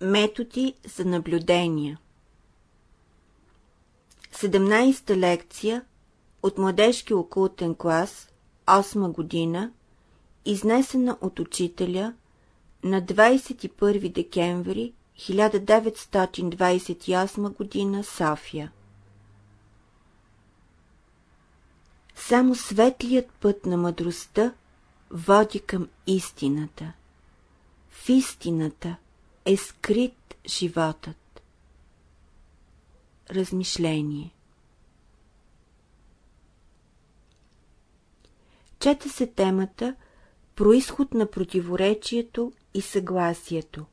Методи за наблюдение 17-та лекция от младежки окултен клас, 8 година, изнесена от учителя на 21 декември 1928 година, София. Само светлият път на мъдростта води към истината. В истината е скрит животът. Размишление Чете се темата Происход на противоречието и съгласието.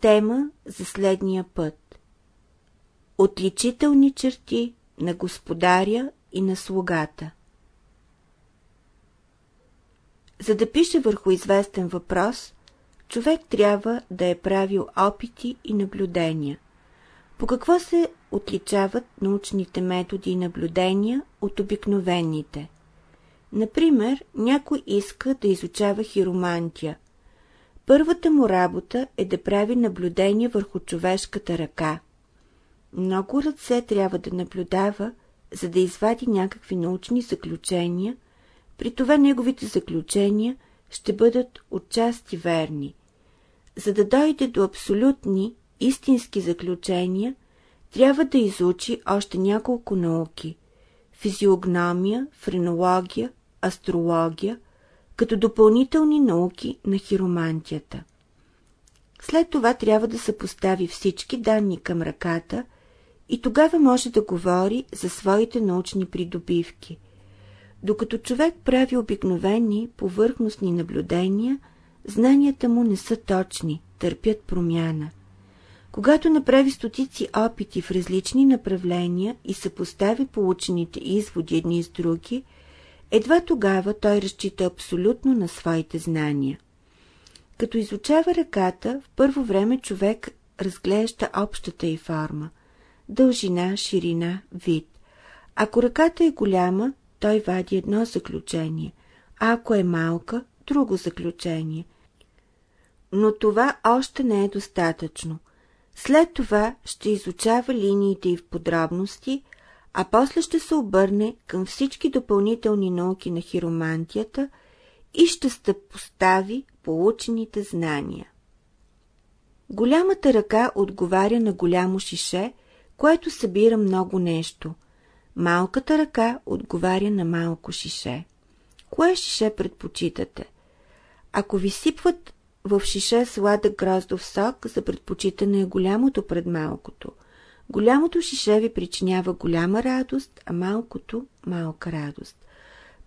Тема за следния път Отличителни черти на господаря и на слугата За да пише върху известен въпрос, човек трябва да е правил опити и наблюдения. По какво се отличават научните методи и наблюдения от обикновените? Например, някой иска да изучава хиромантия. Първата му работа е да прави наблюдение върху човешката ръка. Много ръце трябва да наблюдава, за да извади някакви научни заключения, при това неговите заключения ще бъдат отчасти верни. За да дойде до абсолютни, истински заключения, трябва да изучи още няколко науки – физиогномия, френология, астрология, като допълнителни науки на хиромантията. След това трябва да съпостави всички данни към ръката и тогава може да говори за своите научни придобивки. Докато човек прави обикновени, повърхностни наблюдения, знанията му не са точни, търпят промяна. Когато направи стотици опити в различни направления и съпостави получените изводи едни с други, едва тогава той разчита абсолютно на своите знания. Като изучава ръката, в първо време човек разглежда общата й форма – дължина, ширина, вид. Ако ръката е голяма, той вади едно заключение, а ако е малка – друго заключение. Но това още не е достатъчно. След това ще изучава линиите и в подробности, а после ще се обърне към всички допълнителни науки на хиромантията и ще постави получените знания. Голямата ръка отговаря на голямо шише, което събира много нещо. Малката ръка отговаря на малко шише. Кое шише предпочитате? Ако ви сипват в шише сладък гроздов сок, за предпочитане е голямото пред малкото. Голямото шише ви причинява голяма радост, а малкото – малка радост.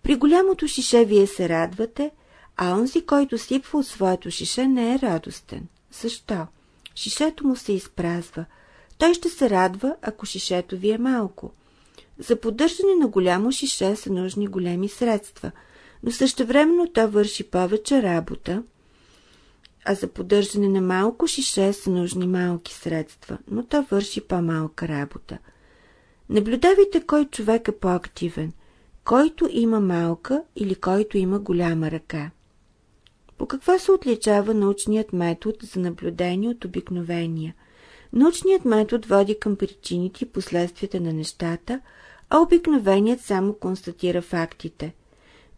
При голямото шише вие се радвате, а онзи, който сипва от своето шише, не е радостен. Защо? Шишето му се изпразва. Той ще се радва, ако шишето ви е малко. За поддържане на голямо шише са нужни големи средства, но същевременно то върши повече работа, а за поддържане на малко шише са нужни малки средства, но то върши по-малка работа. Наблюдавайте кой човек е по-активен, който има малка или който има голяма ръка. По какво се отличава научният метод за наблюдение от обикновения? Научният метод води към причините и последствията на нещата, а обикновеният само констатира фактите.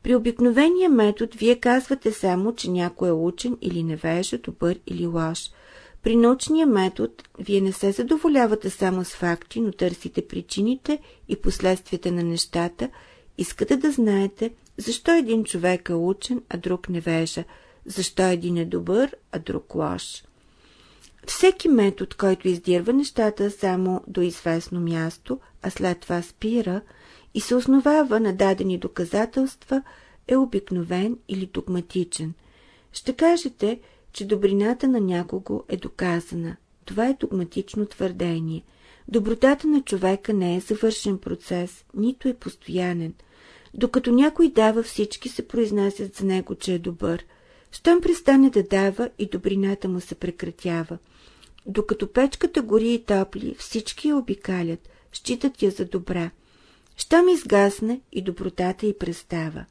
При обикновения метод вие казвате само, че някой е учен или невежа, добър или лош. При научния метод вие не се задоволявате само с факти, но търсите причините и последствията на нещата, искате да знаете защо един човек е учен, а друг невежа, защо един е добър, а друг лош. Всеки метод, който издирва нещата само до известно място, а след това спира и се основава на дадени доказателства, е обикновен или догматичен. Ще кажете, че добрината на някого е доказана. Това е догматично твърдение. Добротата на човека не е завършен процес, нито е постоянен. Докато някой дава, всички се произнасят за него, че е добър. Щом престане да дава и добрината му се прекратява. Докато печката гори и топли, всички я обикалят, считат я за добра. Щом изгасне и добротата й престава.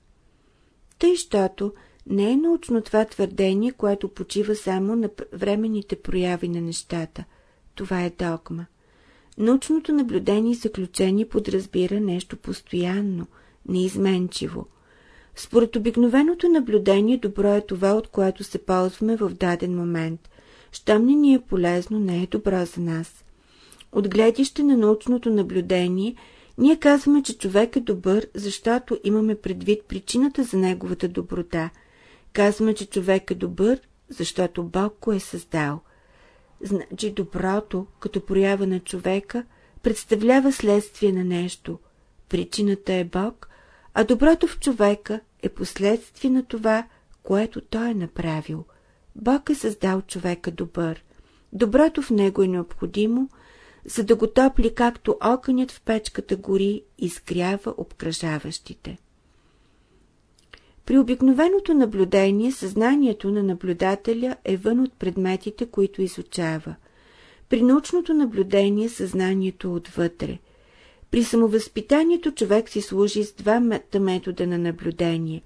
Тъй, щото Не е научно това твърдение, което почива само на временните прояви на нещата. Това е догма. Научното наблюдение и заключение подразбира нещо постоянно, неизменчиво. Според обикновеното наблюдение, добро е това, от което се ползваме в даден момент. Щом не ни е полезно, не е добро за нас. От гледище на научното наблюдение, ние казваме, че човек е добър, защото имаме предвид причината за неговата доброта. Казваме, че човек е добър, защото Бог го е създал. Значи доброто, като проява на човека, представлява следствие на нещо. Причината е Бог, а доброто в човека е последствие на това, което той е направил. Бог е създал човека добър. Доброто в него е необходимо, за да го топли както огънят в печката гори и изгрява обкръжаващите. При обикновеното наблюдение съзнанието на наблюдателя е вън от предметите, които изучава. При научното наблюдение съзнанието отвътре. При самовъзпитанието човек си служи с два метода на наблюдение.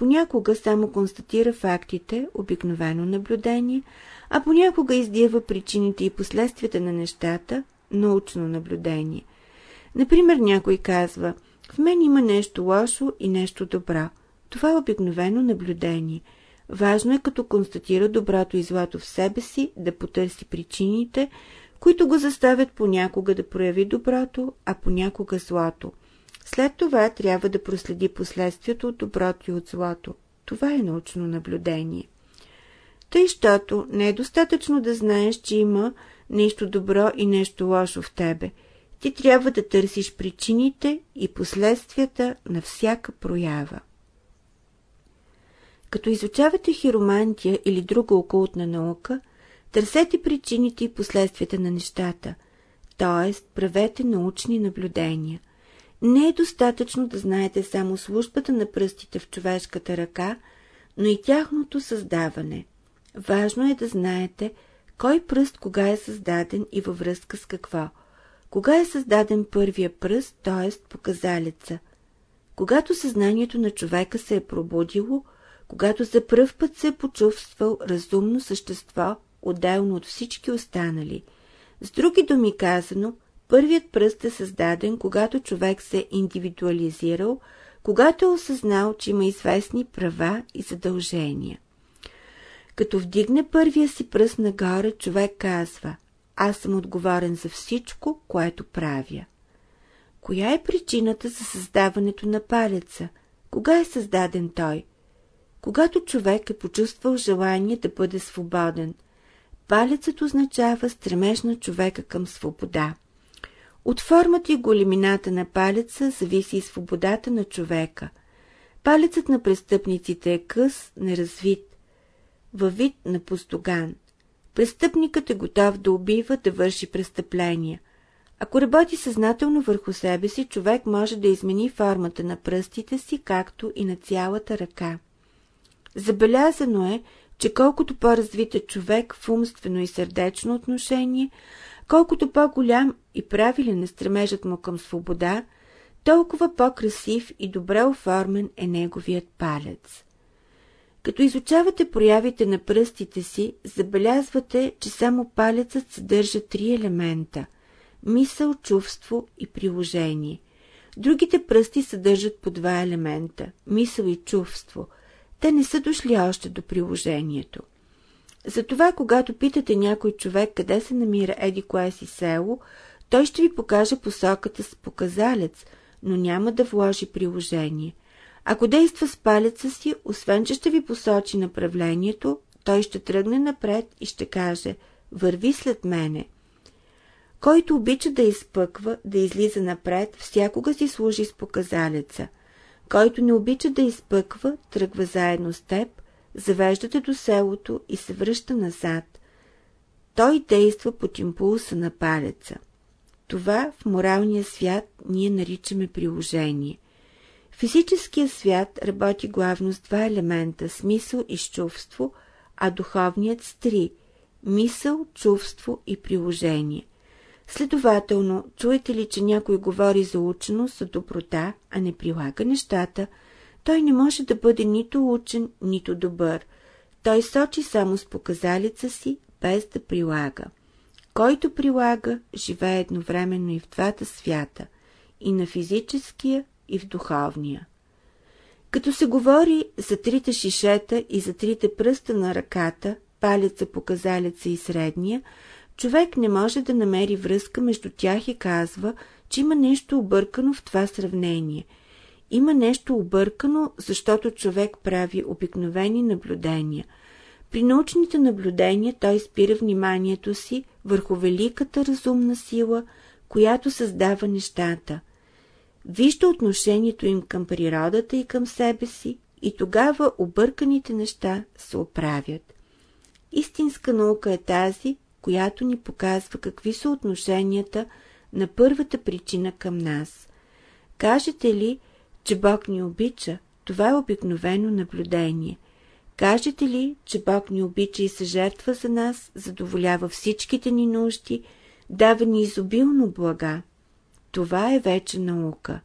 Понякога само констатира фактите, обикновено наблюдение, а понякога издива причините и последствията на нещата, научно наблюдение. Например, някой казва, в мен има нещо лошо и нещо добро. Това е обикновено наблюдение. Важно е като констатира доброто и злато в себе си, да потърси причините, които го заставят понякога да прояви доброто, а понякога злото. След това трябва да проследи последствието от доброто и от злото. Това е научно наблюдение. Тъй, щото не е достатъчно да знаеш, че има нещо добро и нещо лошо в тебе. Ти трябва да търсиш причините и последствията на всяка проява. Като изучавате хиромантия или друга окултна наука, търсете причините и последствията на нещата, т.е. правете научни наблюдения. Не е достатъчно да знаете само службата на пръстите в човешката ръка, но и тяхното създаване. Важно е да знаете кой пръст кога е създаден и във връзка с какво. Кога е създаден първия пръст, т.е. показалеца. Когато съзнанието на човека се е пробудило, когато за пръв път се е почувствал разумно същество, отделно от всички останали. С други думи казано, първият пръст е създаден, когато човек се е индивидуализирал, когато е осъзнал, че има известни права и задължения. Като вдигне първия си пръст нагоре, човек казва «Аз съм отговорен за всичко, което правя». Коя е причината за създаването на палеца? Кога е създаден той? Когато човек е почувствал желание да бъде свободен, палецът означава стремеж на човека към свобода. От формата и големината на палеца зависи и свободата на човека. Палецът на престъпниците е къс, неразвит, във вид на пустоган. Престъпникът е готов да убива, да върши престъпления. Ако работи съзнателно върху себе си, човек може да измени формата на пръстите си, както и на цялата ръка. Забелязано е, че колкото по-развит е човек в умствено и сърдечно отношение, колкото по-голям и правилен е стремежът му към свобода, толкова по-красив и добре оформен е неговият палец. Като изучавате проявите на пръстите си, забелязвате, че само палецът съдържа три елемента – мисъл, чувство и приложение. Другите пръсти съдържат по два елемента – мисъл и чувство. Те не са дошли още до приложението. Затова, когато питате някой човек къде се намира еди кое си село, той ще ви покаже посоката с показалец, но няма да вложи приложение. Ако действа с палеца си, освен че ще ви посочи направлението, той ще тръгне напред и ще каже «Върви след мене». Който обича да изпъква, да излиза напред, всякога си служи с показалеца. Който не обича да изпъква, тръгва заедно с теб, завеждате до селото и се връща назад. Той действа под импулса на палеца. Това в моралния свят ние наричаме приложение – Физическия свят работи главно с два елемента – смисъл и чувство, а духовният с три – мисъл, чувство и приложение. Следователно, чуете ли, че някой говори за ученост, за доброта, а не прилага нещата, той не може да бъде нито учен, нито добър. Той сочи само с показалица си, без да прилага. Който прилага, живее едновременно и в двата свята – и на физическия, и в духовния. Като се говори за трите шишета и за трите пръста на ръката, палеца, показалеца и средния, човек не може да намери връзка между тях и казва, че има нещо объркано в това сравнение. Има нещо объркано, защото човек прави обикновени наблюдения. При научните наблюдения той спира вниманието си върху великата разумна сила, която създава нещата. Вижте отношението им към природата и към себе си и тогава обърканите неща се оправят. Истинска наука е тази, която ни показва какви са отношенията на първата причина към нас. Кажете ли, че Бог ни обича, това е обикновено наблюдение. Кажете ли, че Бог ни обича и се жертва за нас, задоволява всичките ни нужди, дава ни изобилно блага? Това е вече наука.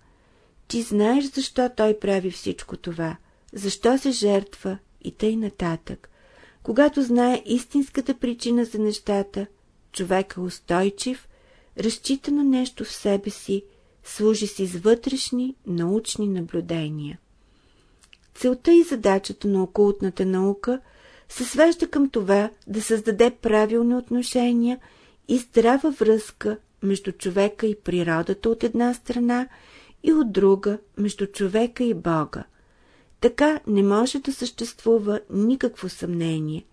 Ти знаеш защо той прави всичко това, защо се жертва и тъй нататък. Когато знае истинската причина за нещата, човек е устойчив, разчита на нещо в себе си, служи си с вътрешни научни наблюдения. Целта и задачата на окултната наука се свежда към това да създаде правилни отношения и здрава връзка между човека и природата от една страна и от друга между човека и Бога. Така не може да съществува никакво съмнение.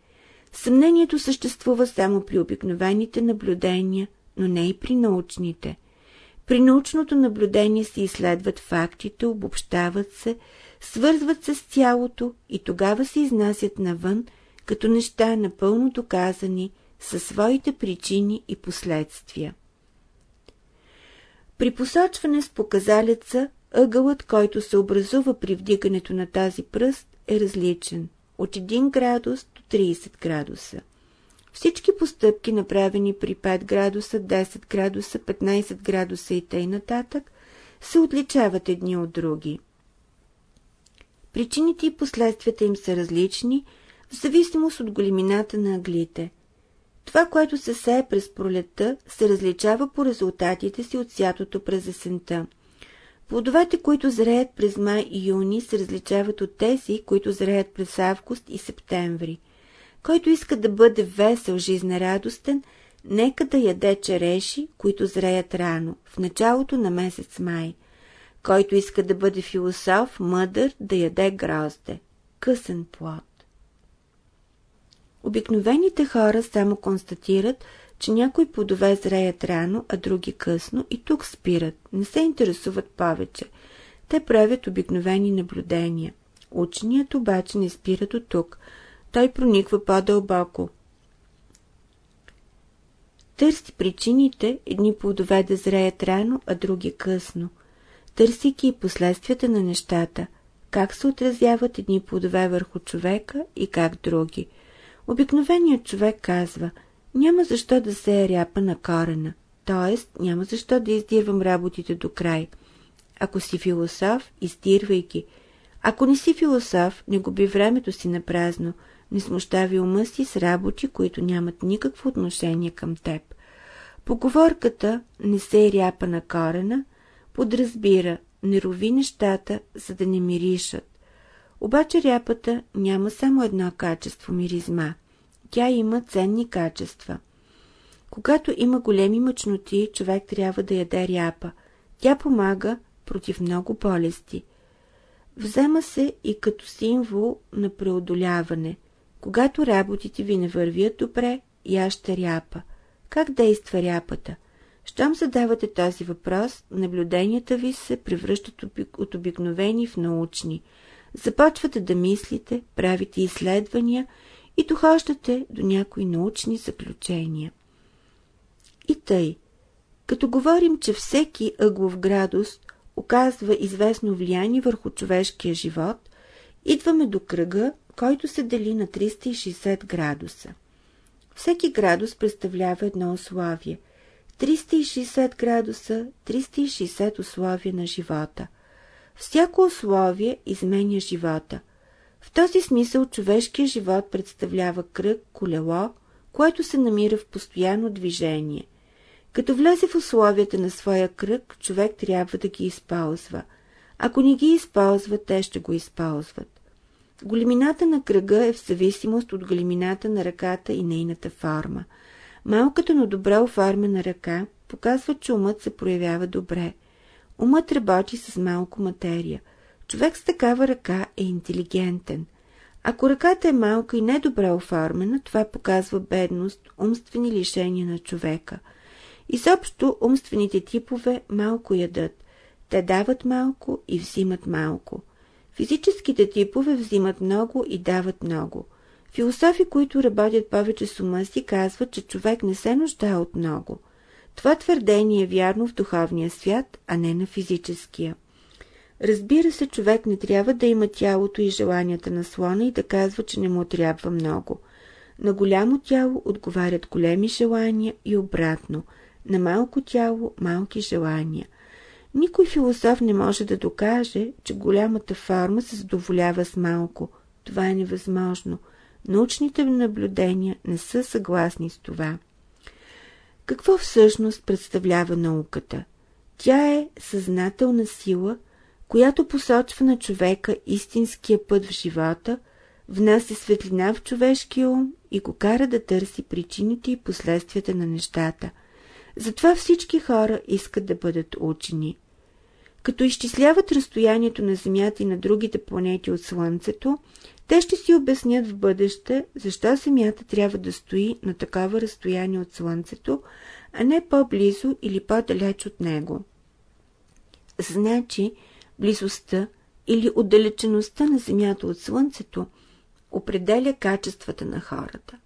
Съмнението съществува само при обикновените наблюдения, но не и при научните. При научното наблюдение се изследват фактите, обобщават се, свързват се с цялото и тогава се изнасят навън като неща напълно доказани със своите причини и последствия. При посочване с показалеца, ъгълът, който се образува при вдигането на тази пръст, е различен – от 1 градус до 30 градуса. Всички постъпки, направени при 5 градуса, 10 градуса, 15 градуса и нататък, се отличават едни от други. Причините и последствията им са различни, в зависимост от големината на аглите – това, което се сее през пролетта, се различава по резултатите си от сятото през есента. Плодовете, които зреят през май и юни, се различават от тези, които зреят през август и септември. Който иска да бъде весел, жизнерадостен, нека да яде череши, които зреят рано, в началото на месец май. Който иска да бъде философ, мъдър, да яде грозде. Късен плод. Обикновените хора само констатират, че някои плодове зреят рано, а други късно и тук спират, не се интересуват повече. Те правят обикновени наблюдения. Ученият обаче не спира до тук. Той прониква по-дълбоко. Търси причините едни плодове да зреят рано, а други късно. Търсики и последствията на нещата, как се отразяват едни плодове върху човека и как други – Обикновеният човек казва, няма защо да се е ряпа на корена, т.е. няма защо да издирвам работите до край. Ако си философ, издирвай ги. Ако не си философ, не губи времето си на празно, не смущави ума си с работи, които нямат никакво отношение към теб. Поговорката «не се ряпа на корена» подразбира «не рови нещата, за да не миришат». Обаче ряпата няма само едно качество миризма. Тя има ценни качества. Когато има големи мъчноти, човек трябва да яде ряпа. Тя помага против много болести. Взема се и като символ на преодоляване. Когато работите ви не вървят добре, яще ряпа. Как действа ряпата? Щом задавате този въпрос, наблюденията ви се превръщат от обикновени в научни – започвате да мислите, правите изследвания и дохождате до някои научни заключения. И тъй, като говорим, че всеки ъглов градус оказва известно влияние върху човешкия живот, идваме до кръга, който се дели на 360 градуса. Всеки градус представлява едно условие. 360 градуса, 360 условия на живота – Всяко условие изменя живота. В този смисъл човешкият живот представлява кръг, колело, което се намира в постоянно движение. Като влезе в условията на своя кръг, човек трябва да ги използва. Ако не ги използва, те ще го използват. Големината на кръга е в зависимост от големината на ръката и нейната форма. Малката, но добре оформена ръка показва, че умът се проявява добре. Умът работи с малко материя. Човек с такава ръка е интелигентен. Ако ръката е малка и недобре оформена, това показва бедност, умствени лишения на човека. Изобщо умствените типове малко ядат. Те дават малко и взимат малко. Физическите типове взимат много и дават много. Философи, които работят повече с ума си, казват, че човек не се нуждае от много. Това твърдение е вярно в духовния свят, а не на физическия. Разбира се, човек не трябва да има тялото и желанията на слона и да казва, че не му трябва много. На голямо тяло отговарят големи желания и обратно. На малко тяло – малки желания. Никой философ не може да докаже, че голямата форма се задоволява с малко. Това е невъзможно. Научните наблюдения не са съгласни с това. Какво всъщност представлява науката? Тя е съзнателна сила, която посочва на човека истинския път в живота, внася светлина в човешкия ум и го кара да търси причините и последствията на нещата. Затова всички хора искат да бъдат учени. Като изчисляват разстоянието на Земята и на другите планети от Слънцето, те ще си обяснят в бъдеще, защо Земята трябва да стои на такова разстояние от Слънцето, а не по-близо или по-далеч от него. Значи, близостта или отдалечеността на Земята от Слънцето определя качествата на хората.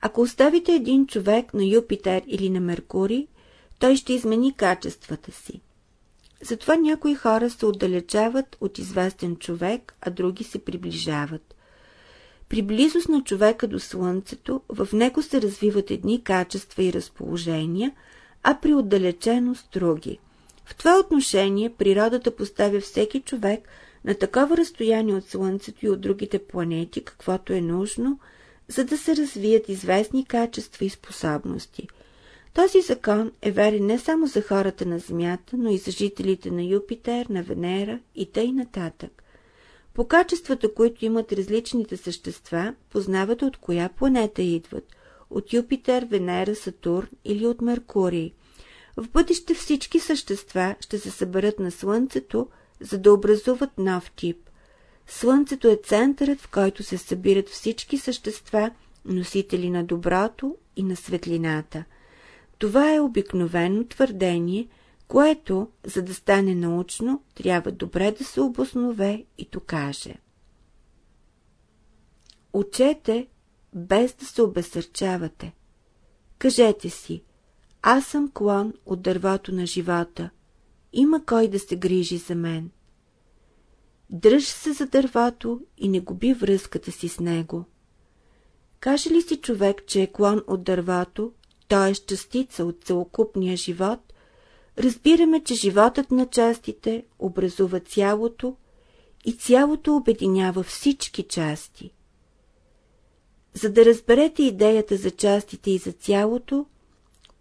Ако оставите един човек на Юпитер или на Меркурий, той ще измени качествата си. Затова някои хора се отдалечават от известен човек, а други се приближават. При близост на човека до Слънцето в него се развиват едни качества и разположения, а при отдалеченост други. В това отношение природата поставя всеки човек на такова разстояние от Слънцето и от другите планети, каквото е нужно, за да се развият известни качества и способности – този закон е верен не само за хората на Земята, но и за жителите на Юпитер, на Венера и тъй нататък. По качествата, които имат различните същества, познавате от коя планета идват – от Юпитер, Венера, Сатурн или от Меркурий. В бъдеще всички същества ще се съберат на Слънцето, за да образуват нов тип. Слънцето е центърът, в който се събират всички същества, носители на доброто и на светлината – това е обикновено твърдение, което, за да стане научно, трябва добре да се обоснове и докаже. Учете, без да се обесърчавате. Кажете си, аз съм клон от дървото на живота. Има кой да се грижи за мен. Дръж се за дървото и не губи връзката си с него. Каже ли си човек, че е клон от дървото, т.е. частица от целокупния живот, разбираме, че животът на частите образува цялото и цялото обединява всички части. За да разберете идеята за частите и за цялото,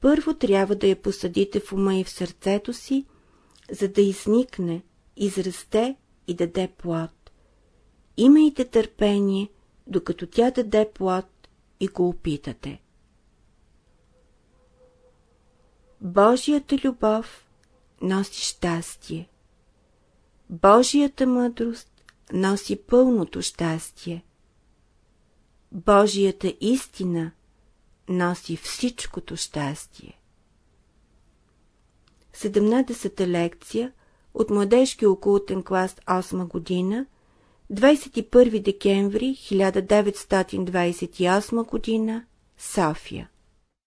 първо трябва да я посадите в ума и в сърцето си, за да изникне, израсте и даде плод. Имайте търпение, докато тя даде плод и го опитате. Божията любов носи щастие. Божията мъдрост носи пълното щастие. Божията истина носи всичкото щастие. 17-та лекция от младежки окултен клас 8 година 21 декември 1928 година София